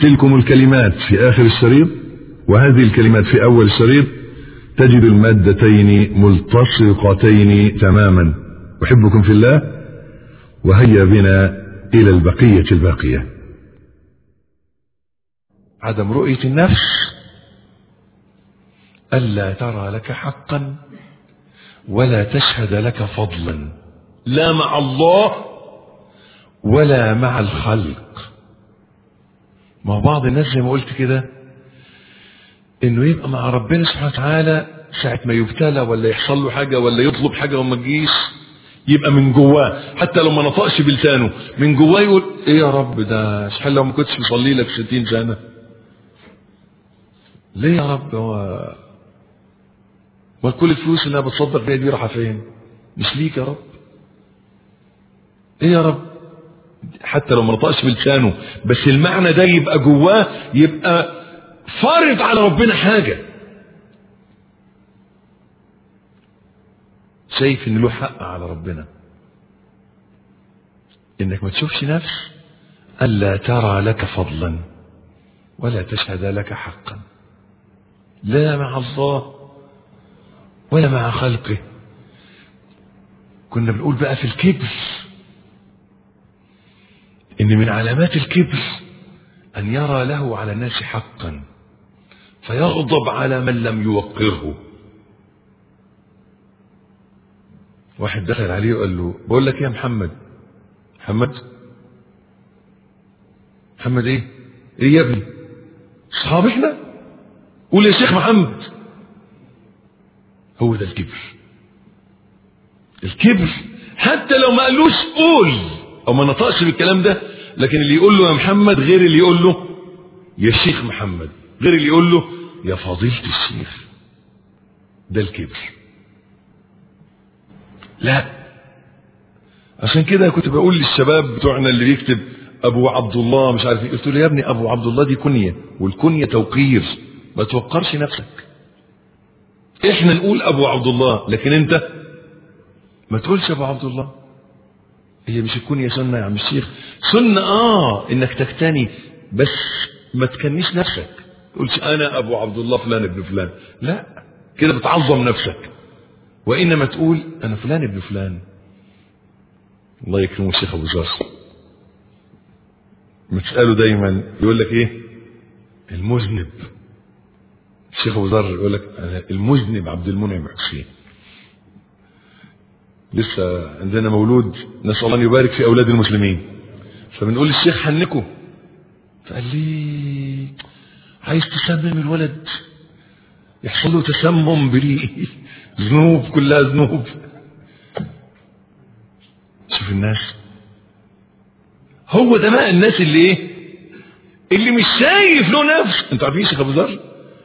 تلكم الكلمات في آخر الشريط وهذه الكلمات في أول الشريط تجد المادتين ملتصقتين تماما. أحبكم في الله وهيا بنا إلى البقية الباقية. عدم رؤية النفس ألا ترى لك حقا ولا تشهد لك فضلا. لا مع الله ولا مع الخلق. ما بعض الناس زي ما قلت كده إنه يبقى مع ربنا سبحانه وتعالى ساعة ما يبتلى ولا يحصل له حاجة ولا يطلب حاجة وما تجيش يبقى من جواه. حتى لو ما نطقش بلسانه من جواه يقول إيه يا رب ده؟ شحال لو ما كنتش مصلي لك 60 سنة. ليه يا رب؟ هو وكل الفلوس اللي أنا بتصدق بيها دي رايحة فين؟ مش ليك يا رب. إيه يا رب؟ حتى لو ما نطقش بلسانه بس المعنى ده يبقى جواه يبقى فارض على ربنا حاجة. شايف إن له حق على ربنا. إنك ما تشوفش نفس ألا ترى لك فضلا ولا تشهد لك حقا. لا مع الله ولا مع خلقه. كنا بنقول بقى في الكبر من علامات الكبر أن يرى له على الناس حقا فيغضب على من لم يوقره. واحد دخل عليه وقال له بقول لك إيه يا محمد؟ محمد؟ محمد إيه؟ إيه يا ابني؟ صحاب إحنا؟ قول يا شيخ محمد. هو ده الكبر. الكبر حتى لو ما قالوش قول أو ما نطقش بالكلام ده لكن اللي يقول له يا محمد غير اللي يقول له يا شيخ محمد غير اللي يقول له يا فضيلة الشيخ. ده الكبر. لا. عشان كده كنت بقول للشباب بتوعنا اللي بيكتب أبو عبد الله مش عارف إيه قلت له يا ابني أبو عبد الله دي كنية والكنية توقير. ما توقرش نفسك. إحنا نقول أبو عبد الله لكن أنت ما تقولش أبو عبد الله. هي مش الكنية سنة يا عم الشيخ. سنة آه إنك تكتني بس ما تكنيش نفسك. تقولش أنا أبو عبد الله فلان ابن فلان. لا كده بتعظم نفسك. وإنما تقول أنا فلان ابن فلان. الله يكرمه الشيخ أبو زار بتسأله دايما يقول لك إيه؟ المذنب. الشيخ أبو ذر يقول لك المذنب عبد المنعم حسين لسه عندنا مولود نسأل الله أن يبارك في أولاد المسلمين. فبنقول للشيخ حنكه. فقال لي عايز تسمم الولد؟ يحصل له تسمم بريء. ذنوب كلها ذنوب. شوف الناس. هو ده بقى الناس اللي إيه؟ اللي مش شايف له نفس. أنتوا عارفين شيخ أبو ذر؟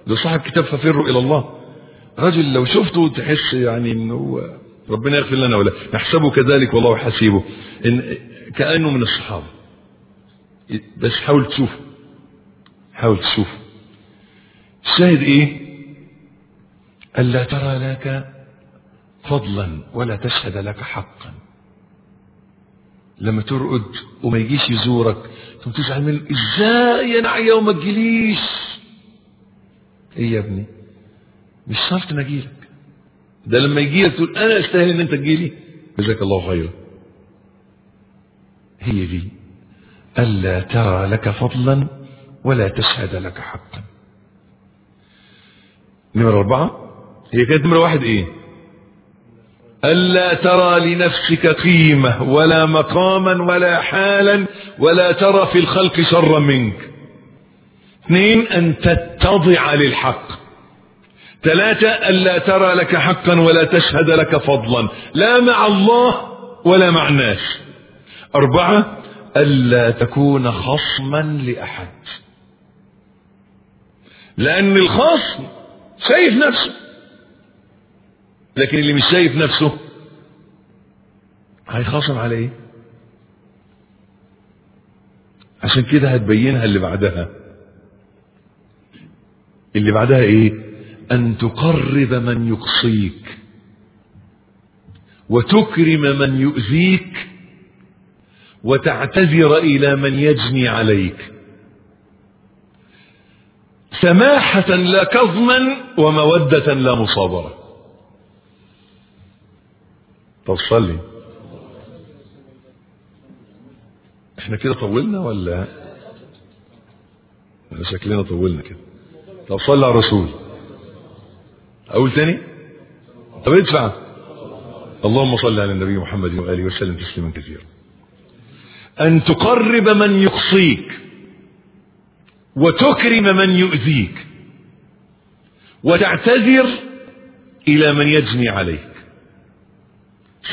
ده صاحب كتاب ففروا إلى الله. رجل لو شفته تحس يعني إن هو ربنا يغفر لنا ولا. نحسبه كذلك والله حسيبه. إن كأنه من الصحابة. بس حاول تشوفه حاول تشوفه الشاهد إيه؟ الا ترى لك فضلا ولا تشهد لك حقا. لما ترقد وما يجيش يزورك ثم تزعل منه إزاي أنا عيا وما تجيليش. إيه يا ابني؟ مش شرط أنا اجيلك ده لما يجي لك تقول أنا أستاهل إن أنت تجيلي جزاك الله خيرا. هي دي. ألا ترى لك فضلا ولا تشهد لك حقا. نمرة أربعة. هي كانت نمرة واحد إيه؟ ألا ترى لنفسك قيمة ولا مقاما ولا حالا ولا ترى في الخلق شرا منك. اثنين أن تتضع للحق. ثلاثة ألا ترى لك حقا ولا تشهد لك فضلا. لا مع الله ولا مع الناس. أربعة ألا تكون خصما لأحد. لأن الخصم شايف نفسه. لكن اللي مش شايف نفسه هيخاصم على إيه؟ عشان كده هتبينها اللي بعدها. اللي بعدها إيه؟ أن تقرب من يقصيك وتكرم من يؤذيك وتعتذر إلى من يجني عليك. سماحة لا كظما ومودة لا مصابرة طب صلي. إحنا كده طولنا ولا؟ ولا شكلنا طولنا كده. طب صلى على الرسول. أقول تاني؟ طب ادفع. اللهم صل على النبي محمد وآله وسلم تسليما كثيرا. أن تقرب من يقصيك وتكرم من يؤذيك وتعتذر إلى من يجني عليك.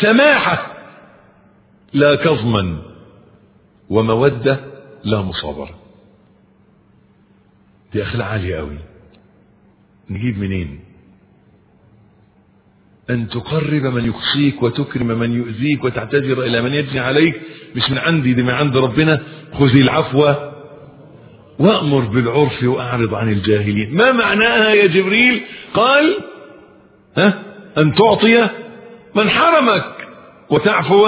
سماحة لا كظما ومودة لا مصابرة. دي أخلاق عالية قوي نجيب منين؟ أن تقرب من يقصيك وتكرم من يؤذيك وتعتذر إلى من يجني عليك. مش من عندي دي من عند ربنا. خذ العفو وأمر بالعرف وأعرض عن الجاهلين. ما معناها يا جبريل؟ قال ها أن تعطي من حرمك وتعفو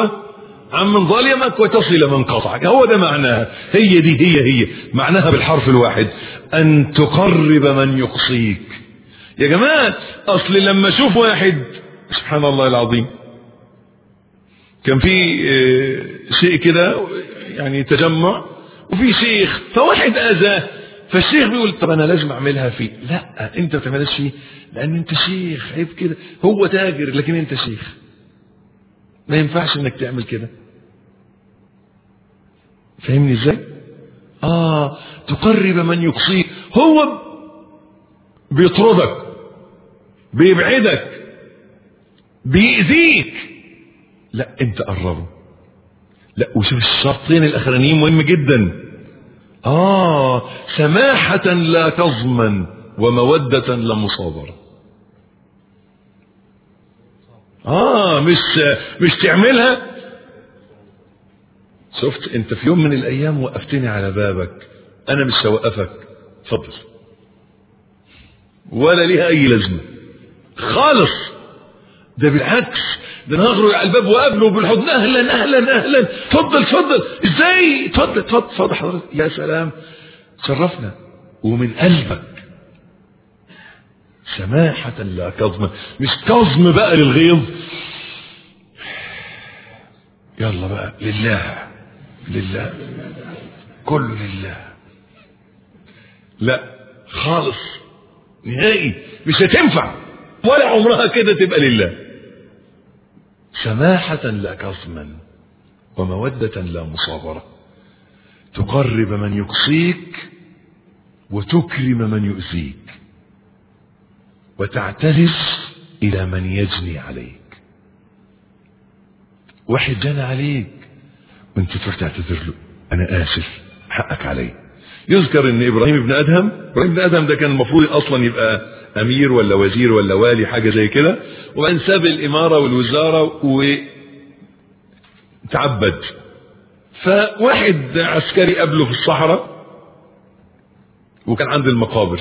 عمن ظلمك وتصل من قطعك. هو ده معناها. هي دي هي هي. معناها بالحرف الواحد. أن تقرب من يقصيك يا جماعة أصل لما أشوف واحد سبحان الله العظيم. كان في شيء كده يعني تجمع وفي شيخ فواحد أذاه فالشيخ بيقول طب أنا لازم أعملها فيه. لا أنت ما تعملهاش فيه لأن أنت شيخ عيب كده. هو تاجر لكن أنت شيخ. ما ينفعش إنك تعمل كده. فاهمني إزاي؟ آه تقرب من يقصيك. هو بيطردك بيبعدك بيأذيك. لا انت قربه. لا وشوف الشرطين الأخرانيين مهم جدا. آه سماحة لا تضمن ومودة لا مصابرة. آه مش مش تعملها؟ شفت انت في يوم من الأيام وقفتني على بابك. أنا مش هوقفك. اتفضل. ولا ليها أي لازمة. خالص. ده بالعكس ده أنا هخرج على الباب وقابله بالحضن. أهلا أهلا أهلا. اتفضل اتفضل إزاي؟ اتفضل اتفضل اتفضل حضرتك. يا سلام. شرفنا ومن قلبك. سماحة لا كظم. مش كظم بقى للغيظ. يلا بقى. لله. لله. كله لله. لا. خالص. نهائي. مش هتنفع. ولا عمرها كده تبقى لله. سماحة لا كظما ومودة لا مصابرة. تقرب من يقصيك وتكرم من يؤذيك وتعتذر إلى من يجني عليك. واحد جنى عليك. وانت تروح تعتذر له. أنا آسف. حقك علي يذكر إن إبراهيم بن أدهم إبراهيم بن أدهم ده كان المفروض أصلا يبقى أمير ولا وزير ولا والي حاجة زي كده. وبعدين ساب الإمارة والوزارة وتعبد. فواحد عسكري قابله في الصحراء وكان عند المقابر.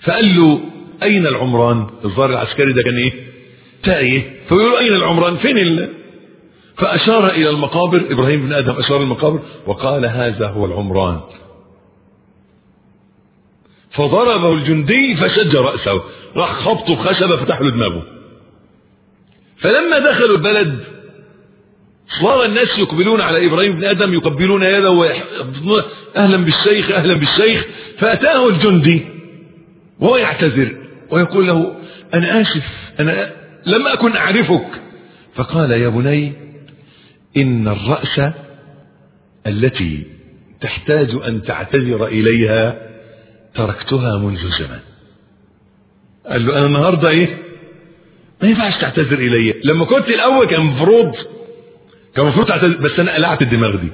فقال له أين العمران؟ الظاهر العسكري ده كان إيه؟ تايه. فيقول له أين العمران؟ فين ال... فأشار إلى المقابر. إبراهيم بن آدم أشار المقابر وقال هذا هو العمران. فضربه الجندي فشج رأسه. راح خبطه بخشبه فتح له دماغه. فلما دخلوا البلد صار الناس يقبلون على إبراهيم بن آدم يقبلون يده أهلا بالشيخ أهلا بالشيخ. فأتاه الجندي وهو يعتذر ويقول له أنا آسف أنا لم أكن أعرفك. فقال يا بني إن الرأس التي تحتاج أن تعتذر إليها تركتها منذ زمان قال له أنا النهارده إيه؟ ما ينفعش تعتذر إلي. لما كنت الأول كان المفروض كان المفروض تعتذر بس أنا قلعت الدماغ دي.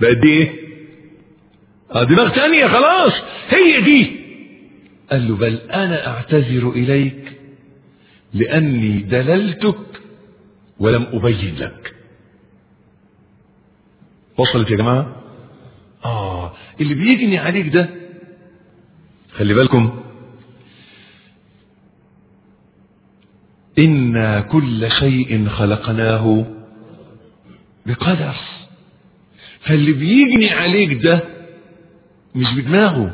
بقت دي إيه؟ آه دماغ تانية خلاص هي دي. قال له بل أنا أعتذر إليك لأني دللتك ولم أبين لك. وصلت يا جماعة؟ آه اللي بيجني عليك ده خلي بالكم. إنا كل شيء خلقناه بقدر. فاللي بيجني عليك ده مش بدماغه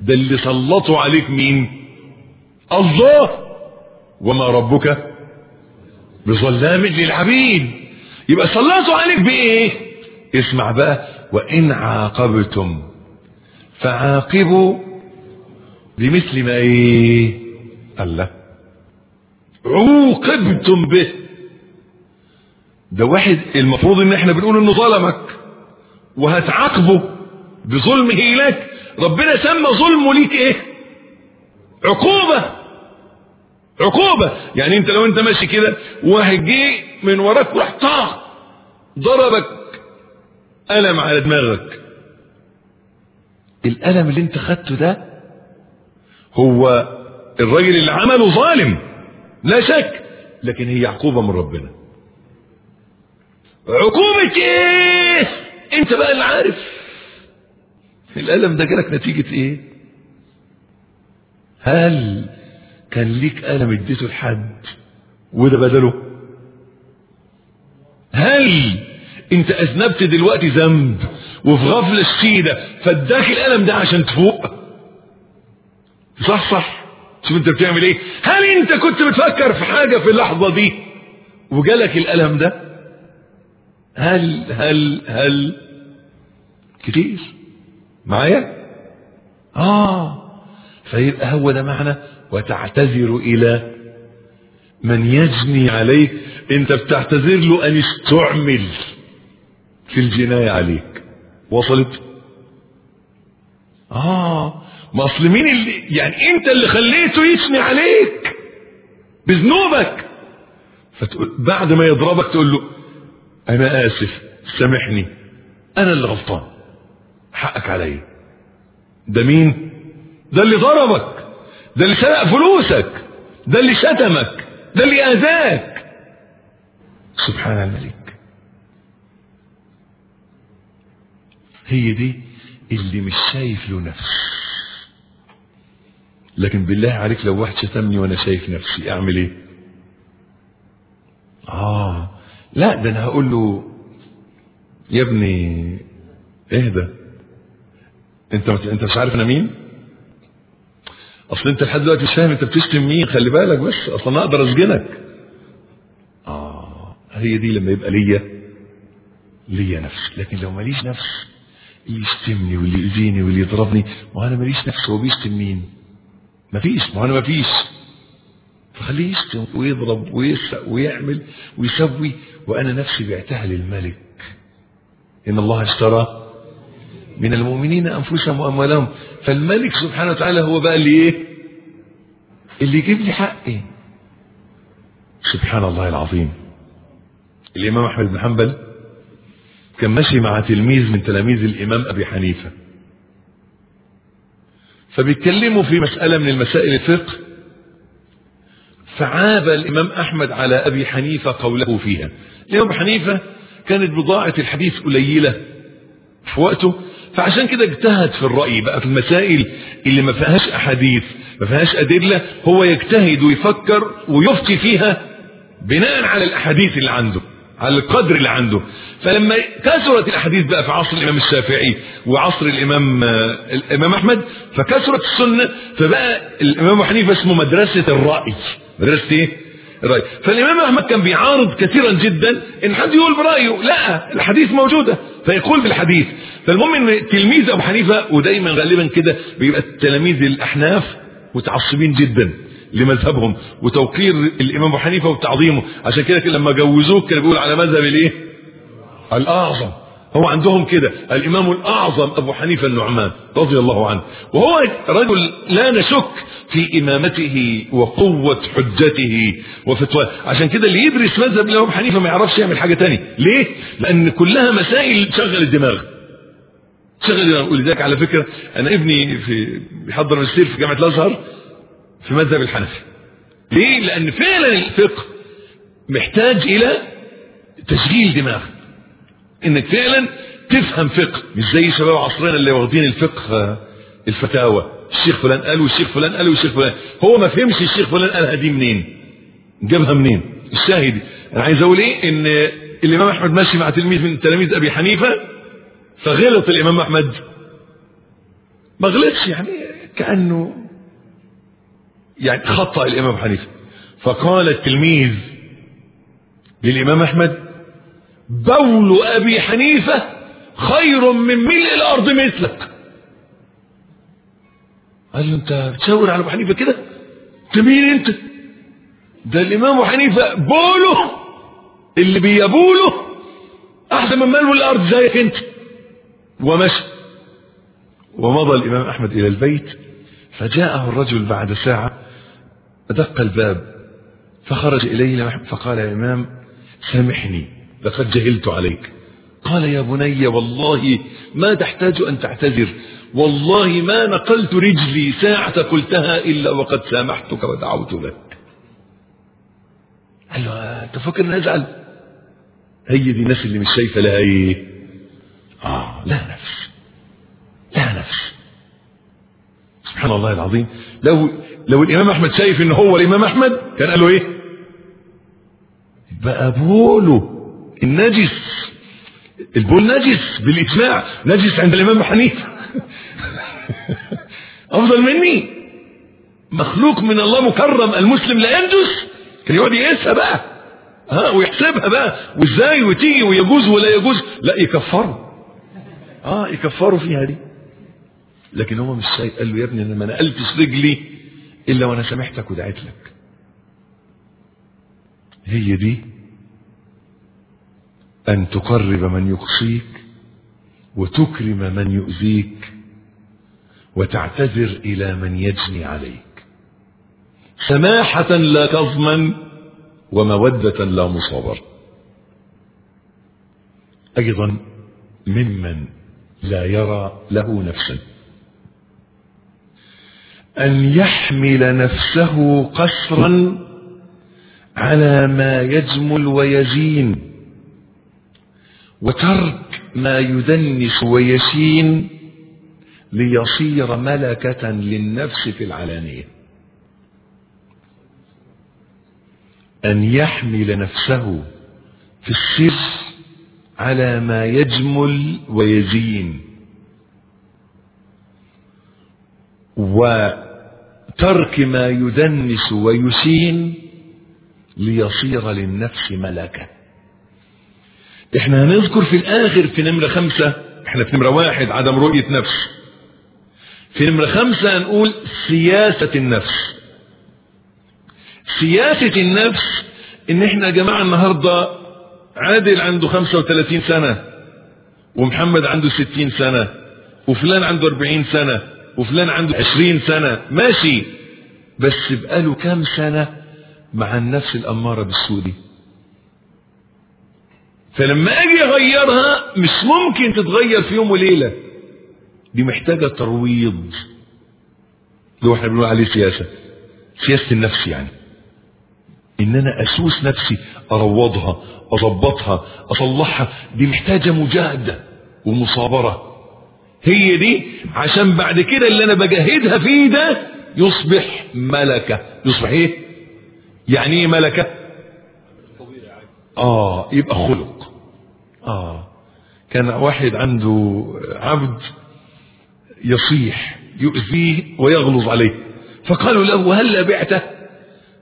ده اللي سلطوا عليك مين؟ الله. وما ربك بظلام للعبيد. يبقى سلطوا عليك بإيه؟ اسمع بقى. وإن عاقبتم فعاقبوا بمثل ما إيه؟ الله. عوقبتم به. ده واحد المفروض إن إحنا بنقول إنه ظلمك وهتعاقبه بظلمه لك ربنا سمى ظلمه ليك إيه؟ عقوبة. عقوبة. يعني أنت لو أنت ماشي كده واحد جه من وراك وراح طاق ضربك ألم على دماغك. الألم اللي أنت خدته ده هو الراجل اللي عمله ظالم. لا شك لكن هي عقوبة من ربنا. عقوبة إيه انت بقى اللي عارف. الألم ده جالك نتيجة إيه؟ هل كان ليك ألم اديته لحد وده بدله؟ هل انت أذنبت دلوقتي ذنب وفي غفلة شديدة فاداك الألم ده عشان تفوق؟ صح صح. شوف انت بتعمل إيه. هل انت كنت بتفكر في حاجة في اللحظة دي؟ وجالك الألم ده؟ هل هل هل؟ كتير. معايا؟ آه. فيبقى هو ده معنى وتعتذر إلى من يجني عليك أنت بتعتذر له أن استعمل في الجناية عليك. وصلت؟ آه. ما اصل مين اللي يعني انت اللي خليته يثني عليك بذنوبك. فتقول بعد ما يضربك تقول له أنا آسف سامحني أنا اللي غلطان حقك عليا ده مين؟ ده اللي ضربك ده اللي سرق فلوسك ده اللي شتمك ده اللي آذاك. سبحان الملك. هي دي اللي مش شايف له نفس. لكن بالله عليك لو واحد شتمني وأنا شايف نفسي أعمل إيه؟ آه. لا ده أنا هقول له يا ابني اهدى. أنت أنت مش عارف أنا مين؟ أصل أنت لحد دلوقتي مش فاهم أنت بتشتم مين خلي بالك بس أصل أنا أقدر أسجنك. آه هي دي لما يبقى ليا ليا نفس. لكن لو ماليش نفس اللي يشتمني واللي يأذيني واللي يضربني ما أنا ماليش نفس هو بيشتم مين؟ مفيش ما أنا مفيش. فخليه يشتم ويضرب ويسرق ويعمل ويسوي وأنا نفسي بعتها للملك. إن الله اشترى من المؤمنين أنفسهم وأموالهم. فالملك سبحانه وتعالى هو بقى اللي إيه؟ اللي يجيب لي حقي. سبحان الله العظيم. الإمام أحمد بن حنبل كان ماشي مع تلميذ من تلاميذ الإمام أبي حنيفة. فبيتكلموا في مسألة من المسائل الفقه. فعاب الإمام أحمد على أبي حنيفة قوله فيها. الإمام أبي حنيفة كانت بضاعة الحديث قليلة في وقته فعشان كده اجتهد في الرأي بقى في المسائل اللي ما فيهاش أحاديث ما فيهاش أدلة هو يجتهد ويفكر ويفتي فيها بناء على الأحاديث اللي عنده على القدر اللي عنده. فلما كثرت الأحاديث بقى في عصر الإمام الشافعي وعصر الإمام الإمام أحمد فكثرت السنة فبقى الإمام أبو حنيفة اسمه مدرسة الرأي. مدرسة إيه؟ الرأي. فالإمام أحمد كان بيعارض كثيرا جدا إن حد يقول برأيه لا الحديث موجودة. فيقول بالحديث فالمهم إن تلميذ أبو حنيفة ودايما غالبا كده بيبقى التلاميذ الأحناف متعصبين جدا لمذهبهم وتوقير الإمام أبو حنيفة وتعظيمه. عشان كده لما جوزوه كان بيقول على مذهب الإيه؟ الأعظم. هو عندهم كده. الإمام الأعظم أبو حنيفة النعمان رضي الله عنه. وهو رجل لا نشك في إمامته وقوة حجته وفتواه. عشان كده اللي يدرس مذهب أبو حنيفة ما يعرفش يعمل حاجة تانية ليه؟ لأن كلها مسائل تشغل الدماغ. شغل ولذلك على فكرة أنا ابني في بيحضر ماجستير في جامعة الأزهر في مذهب الحنفي. ليه؟ لأن فعلا الفقه محتاج إلى تشغيل دماغ. إنك فعلا تفهم فقه. مش زي شباب عصرنا اللي واخدين الفقه الفتاوى. الشيخ فلان قال والشيخ فلان قال والشيخ فلان. هو ما فهمش الشيخ فلان قالها دي منين؟ جابها منين؟ الشاهد. أنا عايز أقول إيه؟ إن الإمام أحمد ماشي مع تلميذ من تلاميذ أبي حنيفة فغلط الإمام أحمد. ما غلطش يعني كأنه يعني خطأ الإمام حنيفة. فقال التلميذ للإمام أحمد بول أبي حنيفة خير من ملء الأرض مثلك. قال له أنت بتشاور على أبو حنيفة كده؟ انت مين أنت؟ ده الإمام أبو حنيفة بوله اللي بيبوله أحسن من مال الأرض زيك أنت. ومشى. ومضى الإمام أحمد إلى البيت فجاءه الرجل بعد ساعة دق الباب فخرج إليه فقال يا إمام سامحني. لقد جهلت عليك. قال يا بني والله ما تحتاج أن تعتذر. والله ما نقلت رجلي ساعة قلتها إلا وقد سامحتك ودعوت لك. قال له أنت فاكر أن أزعل؟ هي دي الناس اللي مش شايفة لها إيه؟ آه لا نفس. لا نفس. سبحان الله العظيم. لو لو الإمام أحمد شايف إن هو الإمام أحمد كان قال له إيه؟ بقى بوله النجس البول نجس بالإجماع نجس عند الإمام حنيفة. أفضل مني. مخلوق من الله مكرم المسلم لا ينجس. كان يقعد يقيسها بقى. ها ويحسبها بقى. وإزاي وتيجي ويجوز ولا يجوز؟ لا يكفروا. آه يكفروا فيها دي. لكن هو مش شايف قال له يا ابني أنا ما نقلتش رجلي إلا وأنا سامحتك ودعيت لك. هي دي أن تقرب من يقصيك وتكرم من يؤذيك وتعتذر إلى من يجني عليك. سماحة لا تضمن ومودة لا مصابر. أيضا ممن لا يرى له نفسا. أن يحمل نفسه قسرا على ما يجمل ويزين وترك ما يدنس ويشين ليصير ملكة للنفس في العلانية. أن يحمل نفسه في السر على ما يجمل ويزين وترك ما يدنس ويشين ليصير للنفس ملكة. إحنا هنذكر في الآخر في نمرة خمسة إحنا في نمرة واحد عدم رؤية نفس. في نمرة خمسة هنقول سياسة النفس. سياسة النفس إن إحنا يا جماعة النهاردة عادل عنده 35 سنة ومحمد عنده 60 سنة وفلان عنده 40 سنة وفلان عنده 20 سنة ماشي. بس بقاله كام سنة مع النفس الأمارة بالسوء دي؟ فلما أجي أغيرها مش ممكن تتغير في يوم وليلة. دي محتاجة ترويض. اللي إحنا بنقول عليه سياسة. سياسة النفس يعني. إن أنا أسوس نفسي أروضها أظبطها أصلحها دي محتاجة مجاهدة ومصابرة. هي دي عشان بعد كده اللي أنا بجاهدها فيه ده يصبح ملكة. يصبح إيه؟ يعني إيه ملكة؟ آه يبقى خلق. آه. كان واحد عنده عبد يصيح يؤذيه ويغلظ عليه. فقالوا له هل بعته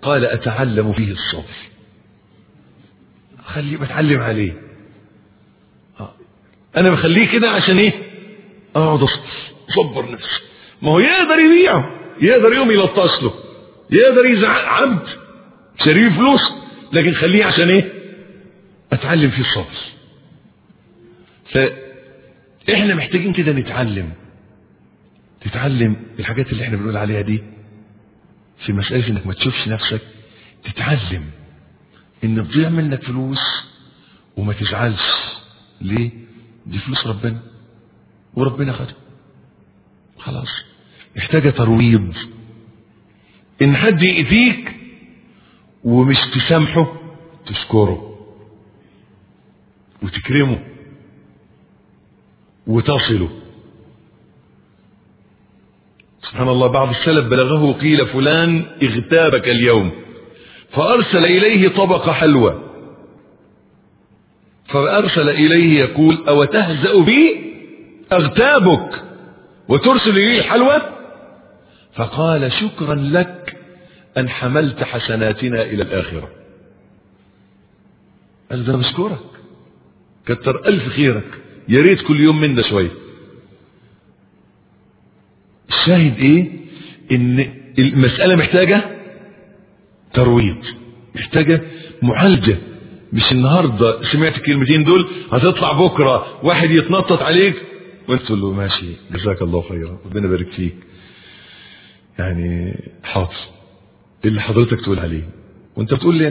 قال أتعلم فيه الصبر. خليه بتعلم عليه. آه. أنا بخليه كده عشان إيه؟ أقعد أصبر صبر نفسي. ما هو يقدر يبيعه يقدر يوم يلطش له يقدر يزعق عبد شاريه فلوس لكن خليه عشان إيه؟ أتعلم فيه الصبر. فاحنا محتاجين كده نتعلم. تتعلم الحاجات اللي إحنا بنقول عليها دي في مسألة انك ما تشوفش نفسك. تتعلم ان تضيع منك فلوس وما تزعلش. ليه؟ دي فلوس ربنا. وربنا خده. خلاص. محتاجة ترويض. ان حد يأذيك ومش تسامحه تشكره وتكرمه. وتصله سبحان الله بعض السلف بلغه قيل فلان اغتابك اليوم فأرسل إليه طبق حلوى. فأرسل إليه يقول أو تهزأ بي أغتابك؟ وترسل إليه الحلوى فقال شكرا لك أن حملت حسناتنا إلى الآخرة. قال ده بشكرك كتر ألف خيرك. يا ريت كل يوم من ده شوية الشاهد إيه؟ إن المسألة محتاجة ترويض محتاجة معالجة. مش النهاردة سمعت الكلمتين دول هتطلع بكرة واحد يتنطط عليك. وانت تقول له ماشي جزاك الله خيرا ربنا يبارك فيك. يعني حاضر اللي حضرتك تقول عليه؟ وأنت بتقول لي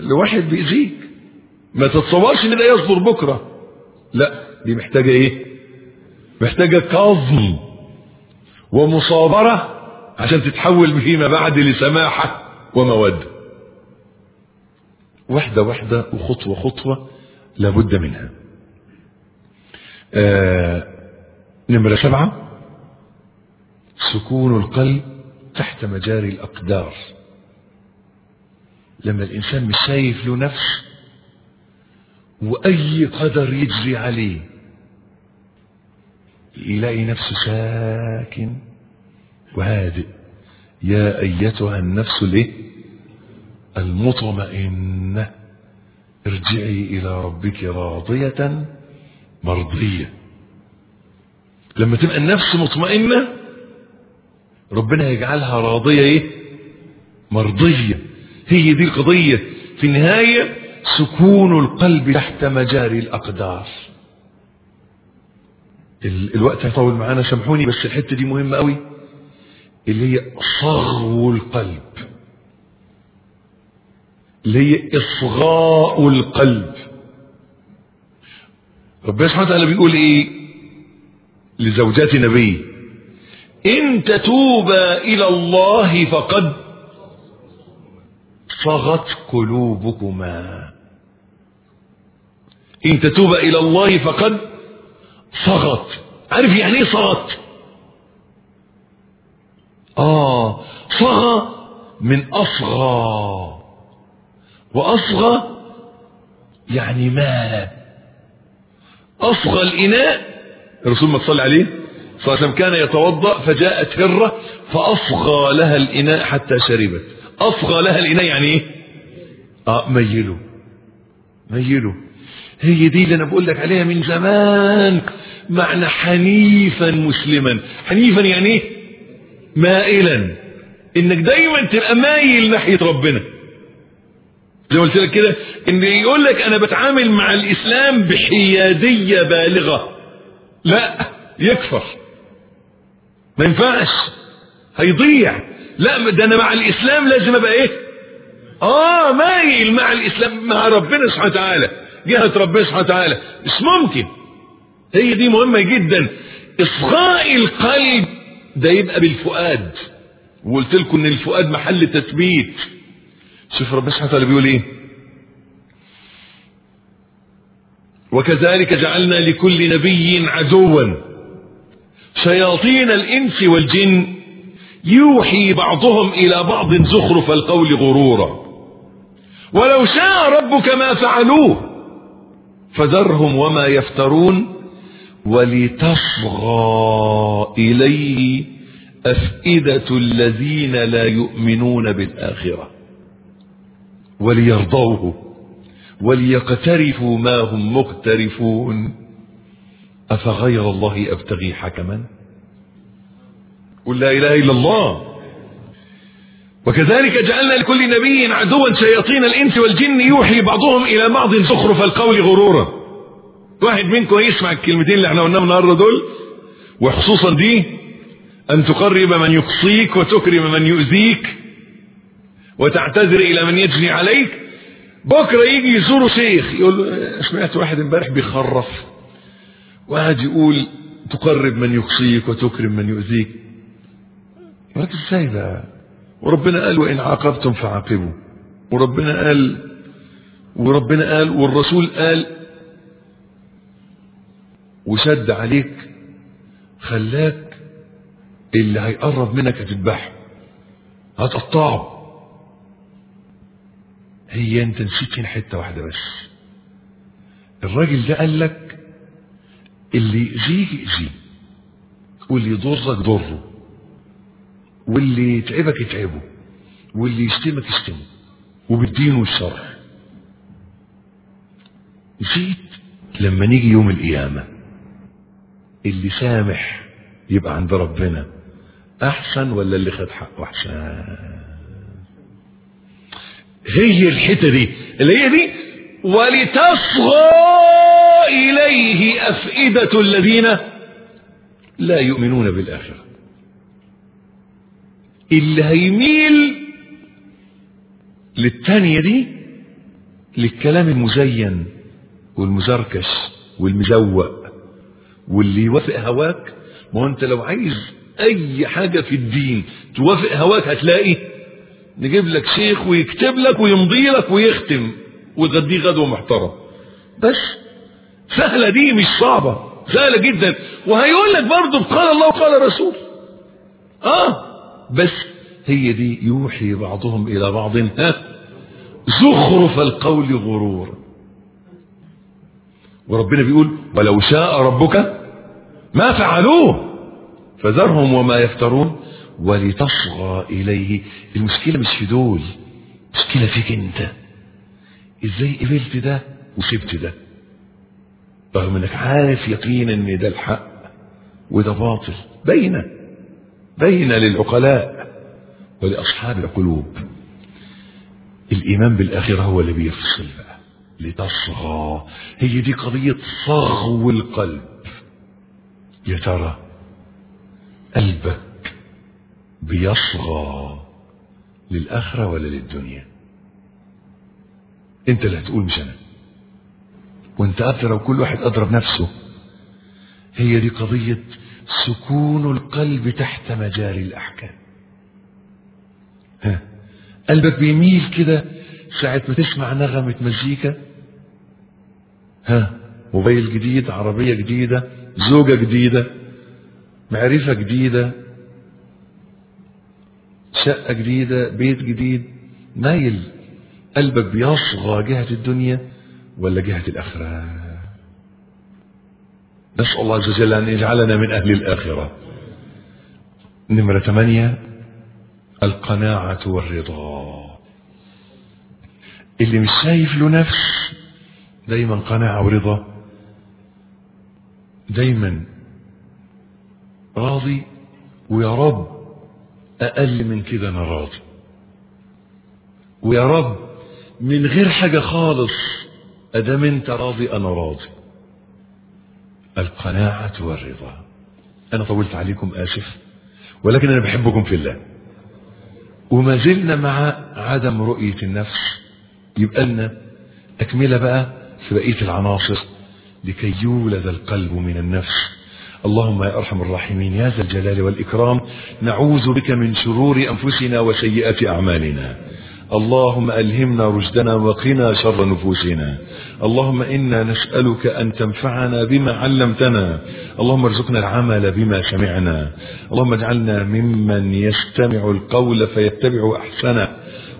لواحد بيأذيك. ما تتصورش إن ده يصبر بكرة. لا دي محتاجة إيه؟ محتاجة كظم ومصابرة عشان تتحول فيما بعد لسماحة ومودة. واحدة واحدة وخطوة خطوة لابد منها. آه نمرة سبعة. سكون القلب تحت مجاري الأقدار. لما الإنسان مش شايف له نفس وأي قدر يجري عليه. يلاقي نفسه ساكن. وهادئ. يا أيتها النفس ليه المطمئنة. ارجعي إلى ربك راضية مرضية. لما تبقى النفس مطمئنة ربنا يجعلها راضية إيه؟ مرضية. هي دي القضية. في النهاية سكون القلب تحت مجاري الأقدار. الوقت هيطول معانا سامحوني بس الحتة دي مهمة قوي. اللي هي صغو القلب. اللي هي إصغاء القلب. ربنا سبحانه وتعالى بيقول إيه؟ لزوجات نبيه إن تتوبا إلى الله فقد صغت قلوبكما. إن تتوبا إلى الله فقد صغت. عارف يعني إيه صغت؟ آه صغى من أصغى. واصغى يعني مال. اصغى الإناء الرسول ما صلى عليه صلى الله عليه وسلم كان يتوضأ فجاءت هرة فأصغى لها الإناء حتى شربت. أصغى لها الإناء يعني إيه؟ آه ميلوا. ميلوا. هي دي اللي أنا بقول لك عليها من زمان. معنى حنيفا مسلما. حنيفا يعني إيه؟ مائلا. إنك دايما تبقى مايل ناحية ربنا. زي ما قلت لك كده إن يقول لك أنا بتعامل مع الإسلام بحيادية بالغة. لا يكفر. ما ينفعش. هيضيع. لا ده أنا مع الإسلام لازم أبقى إيه؟ آه مايل مع الإسلام مع ربنا سبحانه وتعالى. جهة ربنا سبحانه وتعالى. مش ممكن. هي دي مهمة جدا. إصغاء القلب ده يبقى بالفؤاد. وقلت لكم إن الفؤاد محل تثبيت. شوف ربنا سبحانه وتعالى بيقول إيه؟ وكذلك جعلنا لكل نبي عدوا. شياطين الإنس والجن يوحي بعضهم إلى بعض زخرف القول غرورا. ولو شاء ربك ما فعلوه. فذرهم وما يفترون ولتصغى إليه أفئدة الذين لا يؤمنون بالآخرة. وليرضوه وليقترفوا ما هم مقترفون. أفغير الله أبتغي حكما؟ قل لا إله إلا الله. وكذلك جعلنا لكل نبي عدوا شياطين الإنس والجن يوحي بعضهم إلى بعض زخرف القول غرورا. واحد منكم يسمع الكلمتين اللي إحنا قلناهم النهارده دول؟ وخصوصا دي أن تقرب من يقصيك وتكرم من يؤذيك وتعتذر إلى من يجني عليك. بكرة يجي يزوره شيخ يقول له سمعت واحد امبارح بيخرف. وقعد يقول تقرب من يقصيك وتكرم من يؤذيك. يقول لك إزاي بقى وربنا قال وإن عاقبتم فعاقبوا. وربنا قال وربنا قال والرسول قال وشد عليك خلاك اللي هيقرب منك هتذبحه هتقطعه. هي أنت نسيت هنا حتة واحدة بس. الراجل ده قال لك اللي يأذيك يأذيه واللي يضرك ضره واللي يتعبك يتعبه واللي يشتمك يشتمه وبالدين والشرع. نسيت لما نيجي يوم القيامة اللي سامح يبقى عند ربنا. أحسن ولا اللي خد حقه أحسن؟ هي الحتة دي اللي هي دي ولتصغى إليه أفئدة الذين لا يؤمنون بالآخرة. اللي هيميل للتانية دي للكلام المزين والمزركش والمزوق واللي يوافق هواك. ما هو انت لو عايز أي حاجة في الدين توافق هواك هتلاقي نجيب لك شيخ ويكتب لك ويمضي لك ويختم وتغديه غدوة محترم بس سهلة دي مش صعبة سهلة جدا. وهيقول لك برضه قال الله وقال رسول آه بس هي دي يوحي بعضهم إلى بعض. ها؟ زخرف القول غرورا. وربنا بيقول ولو شاء ربك ما فعلوه فذرهم وما يفترون ولتصغى إليه. المشكلة مش في دول المشكلة فيك أنت. إزاي قبلت ده وسبت ده؟ رغم إنك عارف يقينا إن ده الحق وده باطل. بين بين للعقلاء ولأصحاب القلوب. الإيمان بالآخرة هو اللي بيفصل بقى لتصغى. هي دي قضية صغو القلب. يا ترى قلبك بيصغى للآخرة ولا للدنيا؟ انت اللي هتقول مش أنا. وانت ادرى وكل واحد اضرب نفسه هي دي قضية سكون القلب تحت مجاري الأحكام. ها قلبك بيميل كده ساعة ما تسمع نغمة مزيكا. ها موبايل جديد عربية جديدة زوجة جديدة معرفة جديدة شقة جديدة بيت جديد. مايل قلبك بيصغى جهة الدنيا ولا جهة الآخرة؟ نسأل الله عز وجل أن يجعلنا من أهل الآخرة. نمرة ثمانية القناعة والرضا. اللي مش شايف له نفس دايما قناعة ورضا. دايما راضي ويا رب أقل من كده أنا راضي. ويا رب من غير حاجة خالص أدام أنت راضي أنا راضي. القناعة والرضا. أنا طولت عليكم آسف ولكن أنا بحبكم في الله. وما زلنا مع عدم رؤية النفس يبقى لنا تكملة بقى في بقية العناصر لكي يولد القلب من النفس. اللهم يا أرحم الراحمين يا ذا الجلال والإكرام نعوذ بك من شرور أنفسنا وسيئات أعمالنا. اللهم ألهمنا رشدنا وقنا شر نفوسنا. اللهم إنا نسألك أن تنفعنا بما علمتنا. اللهم ارزقنا العمل بما سمعنا. اللهم اجعلنا ممن يستمع القول فيتبع أحسنه.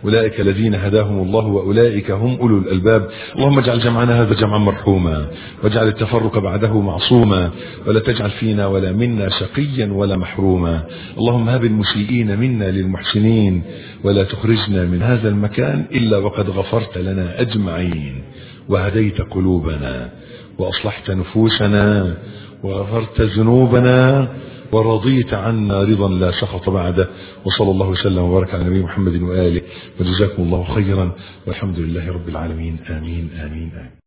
أولئك الذين هداهم الله وأولئك هم أولو الألباب. اللهم اجعل جمعنا هذا جمعا مرحوما واجعل التفرق بعده معصوما ولا تجعل فينا ولا منا شقيا ولا محروما. اللهم هب المسيئين منا للمحسنين ولا تخرجنا من هذا المكان إلا وقد غفرت لنا أجمعين. وهديت قلوبنا وأصلحت نفوسنا وغفرت ذنوبنا ورضيت عنا رضا لا سخط بعده. وصلى الله وسلم وبارك على نبينا محمد وآله. وجزاكم الله خيرا. والحمد لله رب العالمين. آمين آمين آمين.